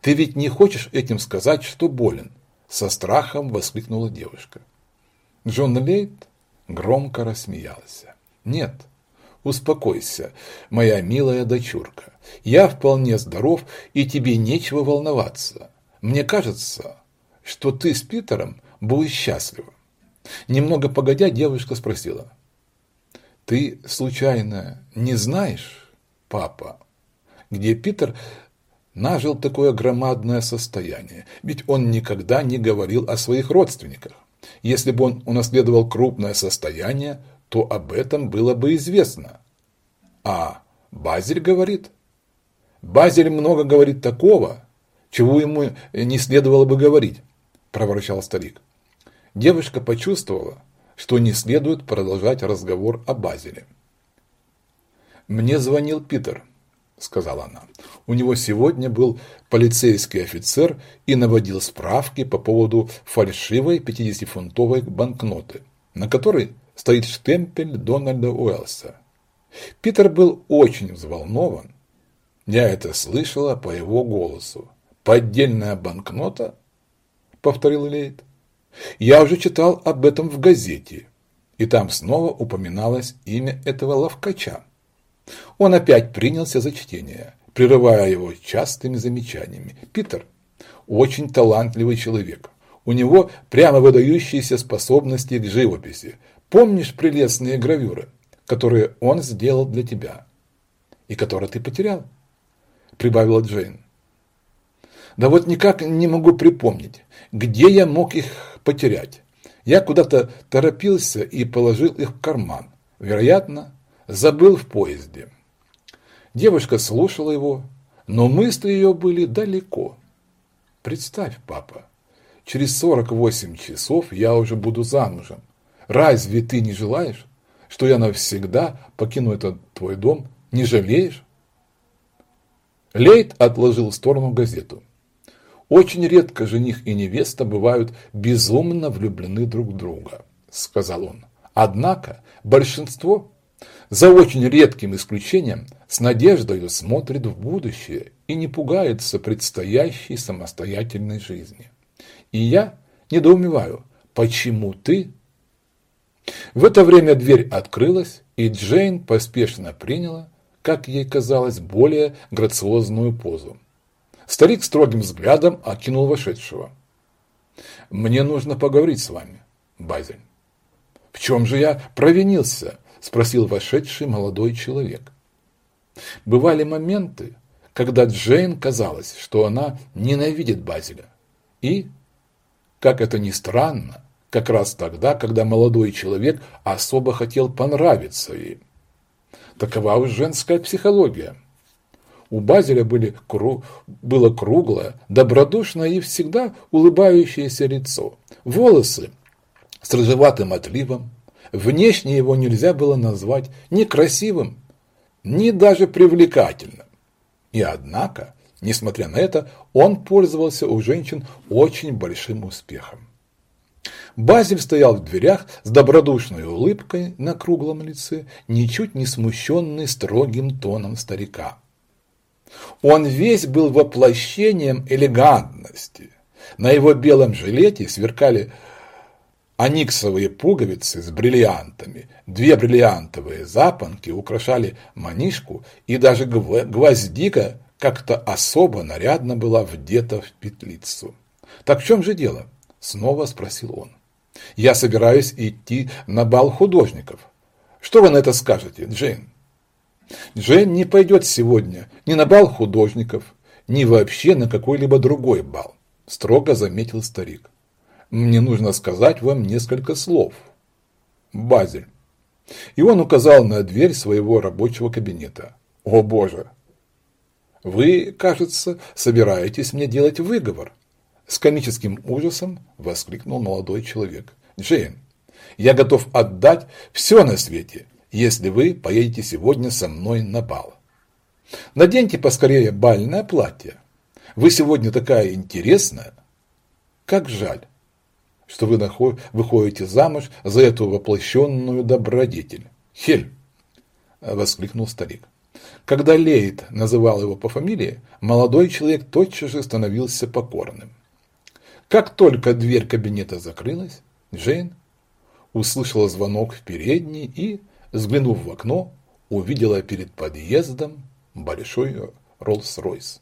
Ты ведь не хочешь этим сказать, что болен? Со страхом воскликнула девушка. Джон Лейт громко рассмеялся. Нет, успокойся, моя милая дочурка. Я вполне здоров, и тебе нечего волноваться. Мне кажется, что ты с Питером будешь счастлива. Немного погодя, девушка спросила. Ты, случайно, не знаешь, папа, где Питер нажил такое громадное состояние? Ведь он никогда не говорил о своих родственниках. Если бы он унаследовал крупное состояние, то об этом было бы известно. А Базель говорит. Базель много говорит такого, чего ему не следовало бы говорить, проворчал старик. Девушка почувствовала, что не следует продолжать разговор о Базеле. «Мне звонил Питер», – сказала она. «У него сегодня был полицейский офицер и наводил справки по поводу фальшивой 50-фунтовой банкноты, на которой стоит штемпель Дональда Уэллса. Питер был очень взволнован. Я это слышала по его голосу. «Поддельная банкнота?» – повторил Лейт. Я уже читал об этом в газете, и там снова упоминалось имя этого ловкача. Он опять принялся за чтение, прерывая его частыми замечаниями. Питер – очень талантливый человек. У него прямо выдающиеся способности к живописи. Помнишь прелестные гравюры, которые он сделал для тебя и которые ты потерял? Прибавила Джейн. Да вот никак не могу припомнить, где я мог их потерять. Я куда-то торопился и положил их в карман. Вероятно, забыл в поезде. Девушка слушала его, но мысли ее были далеко. Представь, папа, через 48 часов я уже буду замужем. Разве ты не желаешь, что я навсегда покину этот твой дом? Не жалеешь? Лейт отложил в сторону газету. Очень редко жених и невеста бывают безумно влюблены друг в друга, сказал он. Однако большинство, за очень редким исключением, с надеждой смотрит в будущее и не пугается предстоящей самостоятельной жизни. И я недоумеваю, почему ты... В это время дверь открылась, и Джейн поспешно приняла, как ей казалось, более грациозную позу. Старик строгим взглядом окинул вошедшего. «Мне нужно поговорить с вами, Базель». «В чем же я провинился?» – спросил вошедший молодой человек. Бывали моменты, когда Джейн казалось, что она ненавидит Базеля. И, как это ни странно, как раз тогда, когда молодой человек особо хотел понравиться ей. Такова уж женская психология – у Базеля были, было круглое, добродушное и всегда улыбающееся лицо. Волосы с рыжеватым отливом. Внешне его нельзя было назвать ни красивым, ни даже привлекательным. И однако, несмотря на это, он пользовался у женщин очень большим успехом. Базель стоял в дверях с добродушной улыбкой на круглом лице, ничуть не смущенный строгим тоном старика. Он весь был воплощением элегантности. На его белом жилете сверкали аниксовые пуговицы с бриллиантами, две бриллиантовые запонки украшали манишку, и даже гвоздика как-то особо нарядно была вдета в петлицу. «Так в чем же дело?» – снова спросил он. «Я собираюсь идти на бал художников. Что вы на это скажете, Джейн?» Джейн не пойдет сегодня ни на бал художников, ни вообще на какой-либо другой бал, строго заметил старик. Мне нужно сказать вам несколько слов. Базель. И он указал на дверь своего рабочего кабинета. О боже! Вы, кажется, собираетесь мне делать выговор. С комическим ужасом воскликнул молодой человек. Джейн, я готов отдать все на свете, если вы поедете сегодня со мной на бал. Наденьте поскорее бальное платье. Вы сегодня такая интересная. Как жаль, что вы выходите замуж за эту воплощенную добродетель. Хель, воскликнул старик. Когда Лейд называл его по фамилии, молодой человек тотчас же становился покорным. Как только дверь кабинета закрылась, Джейн услышала звонок в передней и, взглянув в окно, увидела перед подъездом большой Роллс-Ройс.